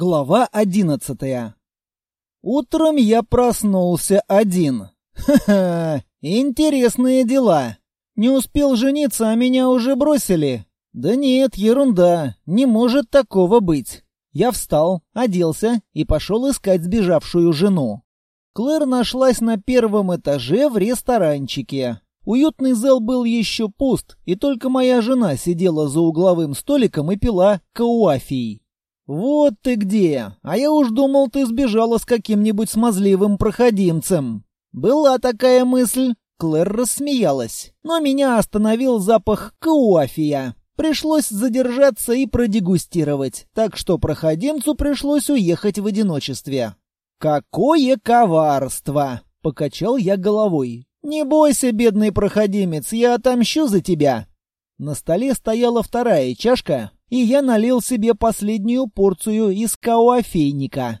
Глава одиннадцатая. Утром я проснулся один. Ха-ха, интересные дела. Не успел жениться, а меня уже бросили. Да нет, ерунда, не может такого быть. Я встал, оделся и пошел искать сбежавшую жену. Клэр нашлась на первом этаже в ресторанчике. Уютный зал был еще пуст, и только моя жена сидела за угловым столиком и пила кауафий. «Вот ты где! А я уж думал, ты сбежала с каким-нибудь смазливым проходимцем». «Была такая мысль». Клэр рассмеялась, но меня остановил запах кауафия. Пришлось задержаться и продегустировать, так что проходимцу пришлось уехать в одиночестве. «Какое коварство!» — покачал я головой. «Не бойся, бедный проходимец, я отомщу за тебя!» На столе стояла вторая чашка, и я налил себе последнюю порцию из кауафейника.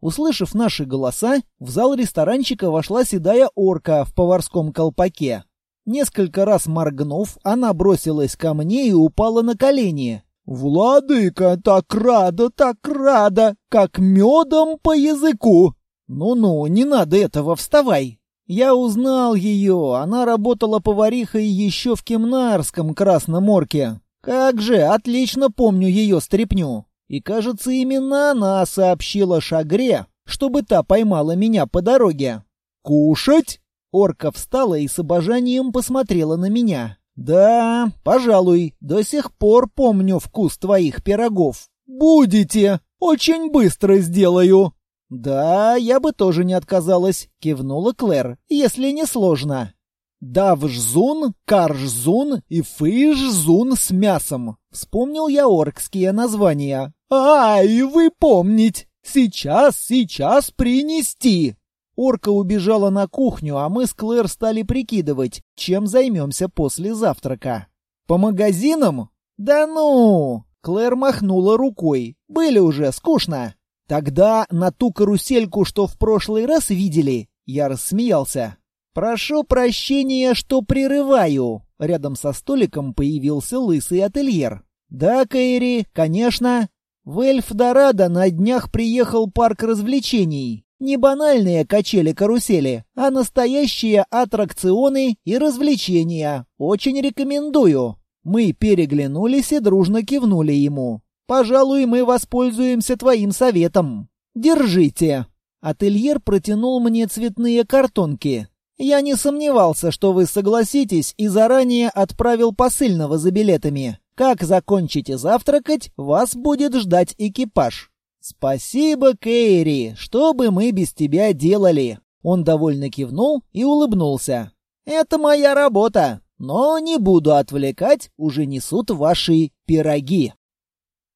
Услышав наши голоса, в зал ресторанчика вошла седая орка в поварском колпаке. Несколько раз моргнув, она бросилась ко мне и упала на колени. «Владыка, так рада, так рада, как медом по языку!» «Ну-ну, не надо этого, вставай!» Я узнал ее, она работала поварихой еще в Кемнарском Красном Орке. Как же, отлично помню ее стряпню. И, кажется, именно она сообщила Шагре, чтобы та поймала меня по дороге. «Кушать?» Орка встала и с обожанием посмотрела на меня. «Да, пожалуй, до сих пор помню вкус твоих пирогов. Будете! Очень быстро сделаю!» «Да, я бы тоже не отказалась», — кивнула Клэр, — «если не сложно». Давжзун, Каржзун и Фыжзун с мясом. Вспомнил я оркские названия. Ай, вы помнить! Сейчас, сейчас принести! Орка убежала на кухню, а мы с Клэр стали прикидывать, чем займемся после завтрака. По магазинам? Да ну! Клэр махнула рукой. Были уже, скучно. Тогда на ту карусельку, что в прошлый раз видели, я рассмеялся. «Прошу прощения, что прерываю». Рядом со столиком появился лысый ательер. «Да, Кэри, конечно. В Эльф-Дорадо на днях приехал парк развлечений. Не банальные качели-карусели, а настоящие аттракционы и развлечения. Очень рекомендую». Мы переглянулись и дружно кивнули ему. «Пожалуй, мы воспользуемся твоим советом. Держите». Ательер протянул мне цветные картонки. Я не сомневался, что вы согласитесь, и заранее отправил посыльного за билетами. Как закончите завтракать, вас будет ждать экипаж. Спасибо, Кэрри. Что бы мы без тебя делали? Он довольно кивнул и улыбнулся. Это моя работа, но не буду отвлекать, уже несут ваши пироги.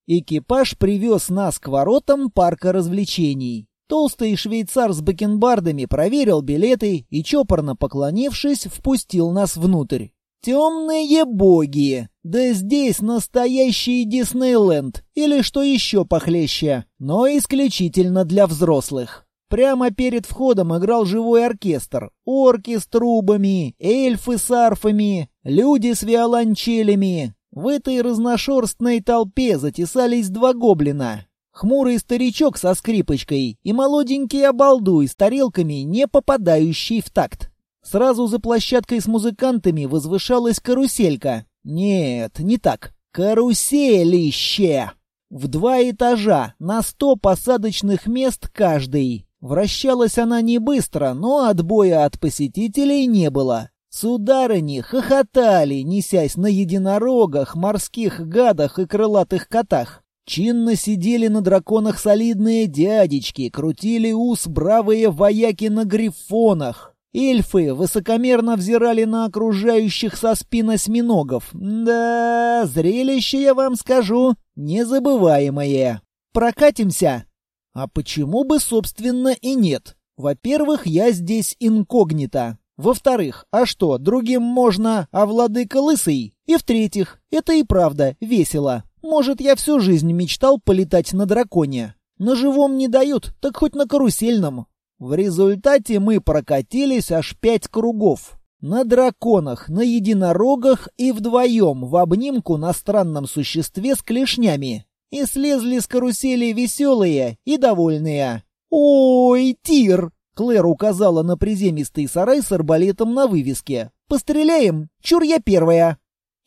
Экипаж привез нас к воротам парка развлечений. Толстый швейцар с бакенбардами проверил билеты и, чопорно поклонившись, впустил нас внутрь. «Темные боги! Да здесь настоящий Диснейленд, или что еще похлеще, но исключительно для взрослых». Прямо перед входом играл живой оркестр. Орки с трубами, эльфы с арфами, люди с виолончелями. В этой разношерстной толпе затесались два гоблина. Хмурый старичок со скрипочкой и молоденький обалдуй с тарелками, не попадающий в такт. Сразу за площадкой с музыкантами возвышалась каруселька. Нет, не так. Каруселище! В два этажа, на сто посадочных мест каждый. Вращалась она не быстро, но отбоя от посетителей не было. Сударыни хохотали, несясь на единорогах, морских гадах и крылатых котах. Чинно сидели на драконах солидные дядечки, крутили ус бравые вояки на грифонах. Эльфы высокомерно взирали на окружающих со спин осьминогов. Да, зрелище, я вам скажу, незабываемое. Прокатимся? А почему бы, собственно, и нет? Во-первых, я здесь инкогнито. Во-вторых, а что, другим можно, а владыка лысый? И в-третьих, это и правда весело. Может, я всю жизнь мечтал полетать на драконе. На живом не дают, так хоть на карусельном. В результате мы прокатились аж пять кругов. На драконах, на единорогах и вдвоем в обнимку на странном существе с клешнями. и слезли с карусели веселые и довольные. «Ой, тир!» — Клэр указала на приземистый сарай с арбалетом на вывеске. «Постреляем! Чур я первая!»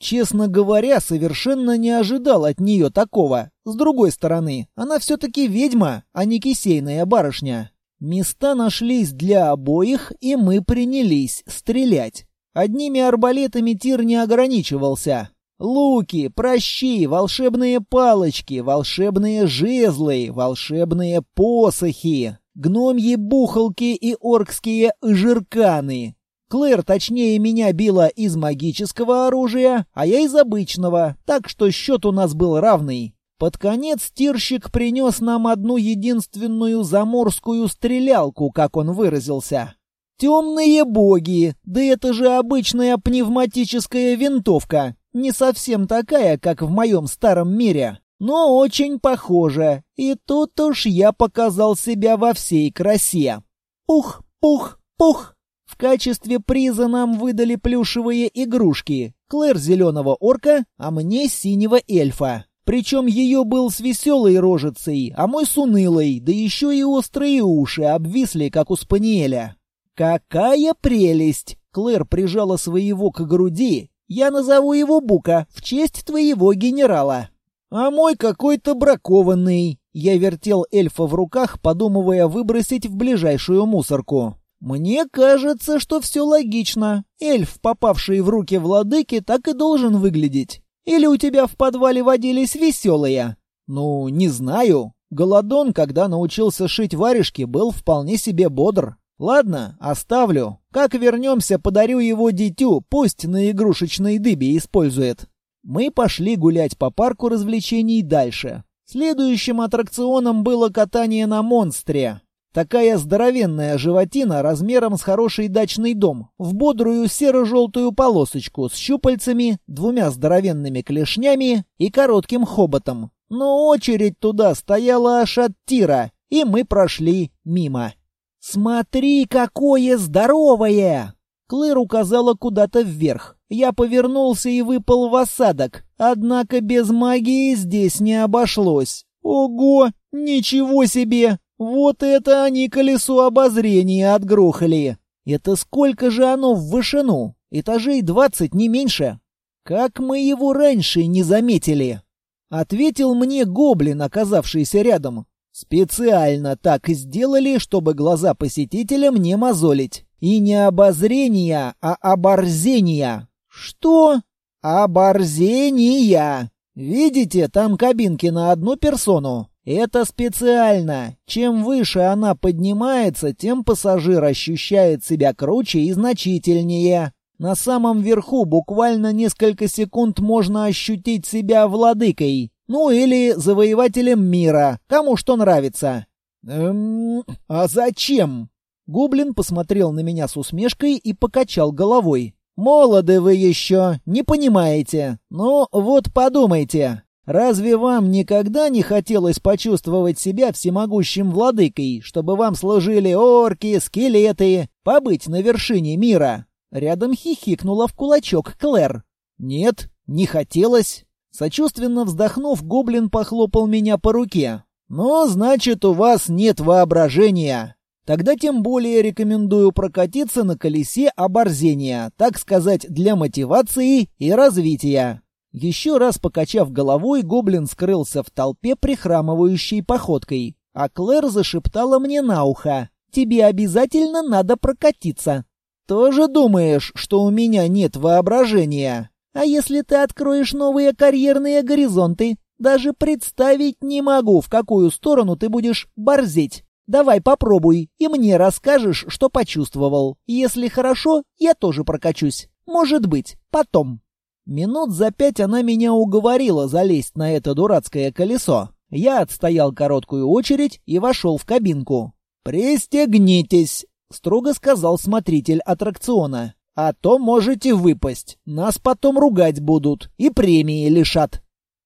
Честно говоря, совершенно не ожидал от нее такого. С другой стороны, она все-таки ведьма, а не кисейная барышня. Места нашлись для обоих, и мы принялись стрелять. Одними арбалетами тир не ограничивался. Луки, прощи, волшебные палочки, волшебные жезлы, волшебные посохи, гномьи бухалки и оркские жирканы. Клэр точнее меня била из магического оружия, а я из обычного, так что счет у нас был равный. Под конец тирщик принес нам одну единственную заморскую стрелялку, как он выразился. Темные боги, да это же обычная пневматическая винтовка, не совсем такая, как в моем старом мире, но очень похожа, и тут уж я показал себя во всей красе. Пух, пух, пух! В качестве приза нам выдали плюшевые игрушки. Клэр зеленого орка, а мне синего эльфа. Причем ее был с веселой рожицей, а мой с унылой, да еще и острые уши обвисли, как у спаниеля. «Какая прелесть!» Клэр прижала своего к груди. «Я назову его Бука в честь твоего генерала». «А мой какой-то бракованный!» Я вертел эльфа в руках, подумывая выбросить в ближайшую мусорку. «Мне кажется, что все логично. Эльф, попавший в руки владыки, так и должен выглядеть. Или у тебя в подвале водились веселые?» «Ну, не знаю. Голодон, когда научился шить варежки, был вполне себе бодр. Ладно, оставлю. Как вернемся, подарю его дитю, пусть на игрушечной дыбе использует». Мы пошли гулять по парку развлечений дальше. Следующим аттракционом было катание на монстре. Такая здоровенная животина размером с хороший дачный дом, в бодрую серо-желтую полосочку с щупальцами, двумя здоровенными клешнями и коротким хоботом. Но очередь туда стояла аж от тира, и мы прошли мимо. «Смотри, какое здоровое!» Клэр указала куда-то вверх. Я повернулся и выпал в осадок. Однако без магии здесь не обошлось. Ого, ничего себе! Вот это они колесо обозрения отгрохали. Это сколько же оно в вышину? Этажей двадцать, не меньше. Как мы его раньше не заметили? Ответил мне гоблин, оказавшийся рядом. Специально так сделали, чтобы глаза посетителям не мозолить. И не обозрения, а оборзения. Что? Оборзения. Видите, там кабинки на одну персону. Это специально. Чем выше она поднимается, тем пассажир ощущает себя круче и значительнее. На самом верху буквально несколько секунд можно ощутить себя владыкой. Ну или завоевателем мира, кому что нравится. Эм, а зачем? Гоблин посмотрел на меня с усмешкой и покачал головой. «Молоды вы еще, не понимаете. Ну, вот подумайте. Разве вам никогда не хотелось почувствовать себя всемогущим владыкой, чтобы вам служили орки, скелеты, побыть на вершине мира?» Рядом хихикнула в кулачок Клэр. «Нет, не хотелось». Сочувственно вздохнув, гоблин похлопал меня по руке. «Ну, значит, у вас нет воображения. Тогда тем более рекомендую прокатиться на колесе оборзения, так сказать, для мотивации и развития». Еще раз покачав головой, гоблин скрылся в толпе прихрамывающей походкой, а Клэр зашептала мне на ухо. «Тебе обязательно надо прокатиться». «Тоже думаешь, что у меня нет воображения?» «А если ты откроешь новые карьерные горизонты? Даже представить не могу, в какую сторону ты будешь борзеть. Давай попробуй, и мне расскажешь, что почувствовал. Если хорошо, я тоже прокачусь. Может быть, потом». Минут за пять она меня уговорила залезть на это дурацкое колесо. Я отстоял короткую очередь и вошел в кабинку. «Пристегнитесь», — строго сказал смотритель аттракциона. «А то можете выпасть. Нас потом ругать будут и премии лишат».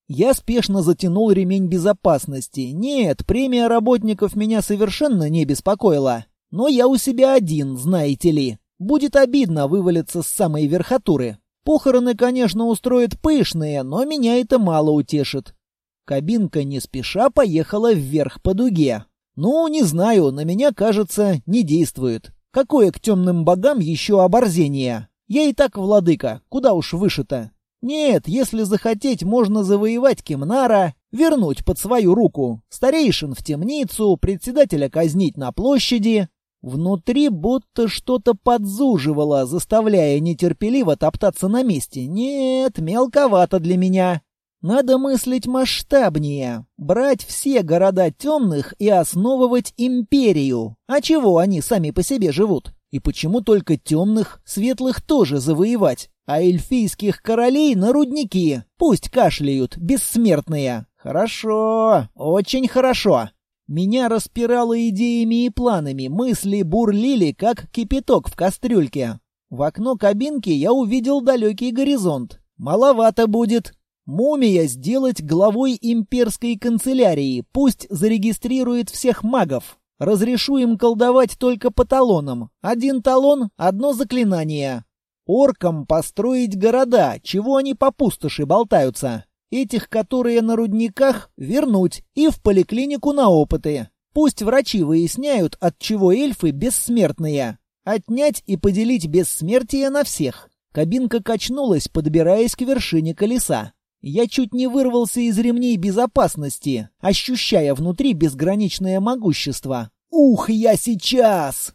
Я спешно затянул ремень безопасности. Нет, премия работников меня совершенно не беспокоила. Но я у себя один, знаете ли. Будет обидно вывалиться с самой верхотуры. Похороны, конечно, устроят пышные, но меня это мало утешит. Кабинка не спеша поехала вверх по дуге. Ну, не знаю, на меня, кажется, не действует. Какое к темным богам еще оборзение? Я и так владыка, куда уж выше-то. Нет, если захотеть, можно завоевать Кемнара, вернуть под свою руку, старейшин в темницу, председателя казнить на площади. Внутри будто что-то подзуживало, заставляя нетерпеливо топтаться на месте. Нет, мелковато для меня. Надо мыслить масштабнее, брать все города темных и основывать империю. А чего они сами по себе живут? И почему только темных, светлых тоже завоевать? А эльфийских королей на рудники. Пусть кашляют, бессмертные. Хорошо, очень хорошо. Меня распирало идеями и планами, мысли бурлили, как кипяток в кастрюльке. В окно кабинки я увидел далекий горизонт. Маловато будет. Мумия сделать главой имперской канцелярии, пусть зарегистрирует всех магов. Разрешу им колдовать только по талонам. Один талон — одно заклинание. Оркам построить города, чего они по пустоши болтаются. Этих, которые на рудниках, вернуть и в поликлинику на опыты. Пусть врачи выясняют, от чего эльфы бессмертные. Отнять и поделить бессмертие на всех. Кабинка качнулась, подбираясь к вершине колеса. Я чуть не вырвался из ремней безопасности, ощущая внутри безграничное могущество. «Ух, я сейчас!»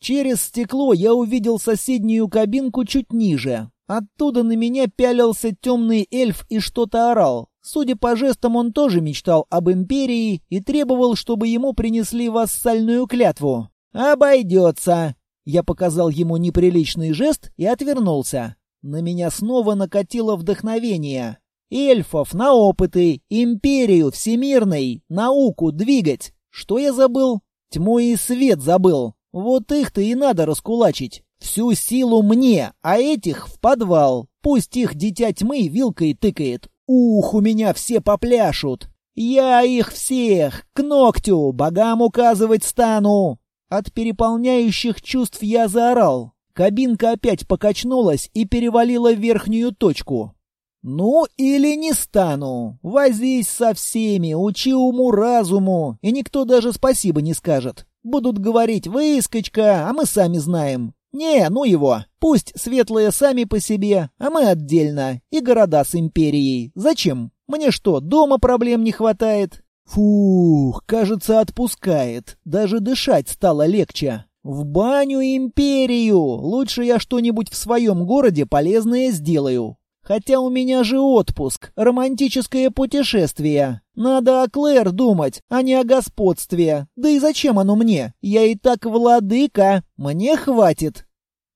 Через стекло я увидел соседнюю кабинку чуть ниже. Оттуда на меня пялился темный эльф и что-то орал. Судя по жестам, он тоже мечтал об империи и требовал, чтобы ему принесли вассальную клятву. «Обойдется!» Я показал ему неприличный жест и отвернулся. На меня снова накатило вдохновение. Эльфов на опыты, империю всемирной, науку двигать. Что я забыл? Тьму и свет забыл. Вот их-то и надо раскулачить. Всю силу мне, а этих в подвал. Пусть их дитя тьмы вилкой тыкает. Ух, у меня все попляшут. Я их всех к ногтю богам указывать стану. От переполняющих чувств я заорал. Кабинка опять покачнулась и перевалила верхнюю точку. «Ну или не стану. Возись со всеми, учи уму-разуму, и никто даже спасибо не скажет. Будут говорить «выскочка», а мы сами знаем. Не, ну его. Пусть светлые сами по себе, а мы отдельно. И города с империей. Зачем? Мне что, дома проблем не хватает?» Фух, кажется, отпускает. Даже дышать стало легче. В баню империю! Лучше я что-нибудь в своем городе полезное сделаю. Хотя у меня же отпуск, романтическое путешествие. Надо о Клэр думать, а не о господстве. Да и зачем оно мне? Я и так владыка. Мне хватит.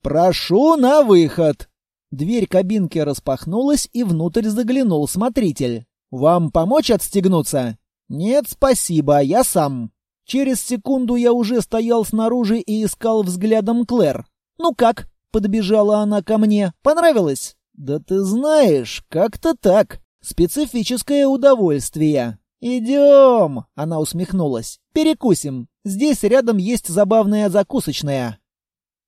Прошу на выход. Дверь кабинки распахнулась, и внутрь заглянул смотритель. Вам помочь отстегнуться? Нет, спасибо, я сам. Через секунду я уже стоял снаружи и искал взглядом Клэр. Ну как? Подбежала она ко мне. Понравилось? «Да ты знаешь, как-то так. Специфическое удовольствие». «Идем!» — она усмехнулась. «Перекусим. Здесь рядом есть забавная закусочная».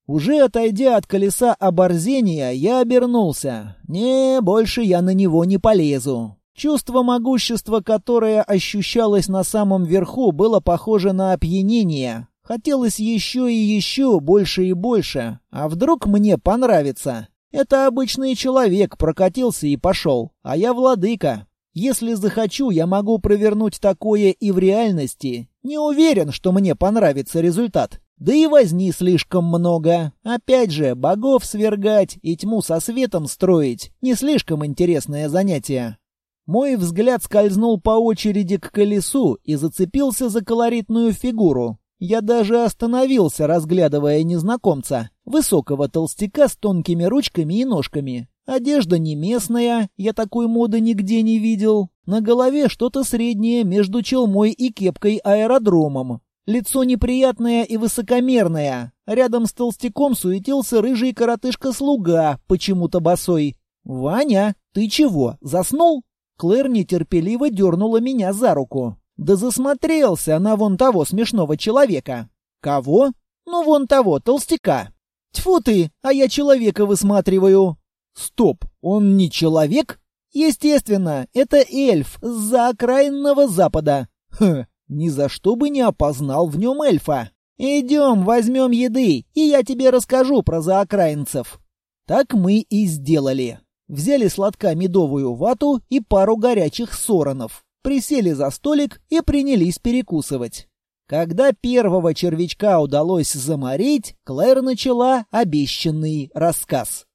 Уже отойдя от колеса оборзения, я обернулся. Не, больше я на него не полезу. Чувство могущества, которое ощущалось на самом верху, было похоже на опьянение. Хотелось еще и еще, больше и больше. А вдруг мне понравится? Это обычный человек прокатился и пошел, а я владыка. Если захочу, я могу провернуть такое и в реальности. Не уверен, что мне понравится результат. Да и возни слишком много. Опять же, богов свергать и тьму со светом строить — не слишком интересное занятие. Мой взгляд скользнул по очереди к колесу и зацепился за колоритную фигуру. Я даже остановился, разглядывая незнакомца. Высокого толстяка с тонкими ручками и ножками. Одежда не местная, я такой моды нигде не видел. На голове что-то среднее между челмой и кепкой-аэродромом. Лицо неприятное и высокомерное. Рядом с толстяком суетился рыжий коротышка-слуга, почему-то босой. «Ваня, ты чего, заснул?» Клэр нетерпеливо дернула меня за руку. Да засмотрелся на вон того смешного человека. Кого? Ну, вон того, толстяка. Тьфу ты, а я человека высматриваю. Стоп, он не человек? Естественно, это эльф с заокраинного запада. Хм, ни за что бы не опознал в нем эльфа. Идем, возьмем еды, и я тебе расскажу про заокраинцев. Так мы и сделали. Взяли сладка медовую вату и пару горячих соронов. Присели за столик и принялись перекусывать. Когда первого червячка удалось заморить, Клэр начала обещанный рассказ.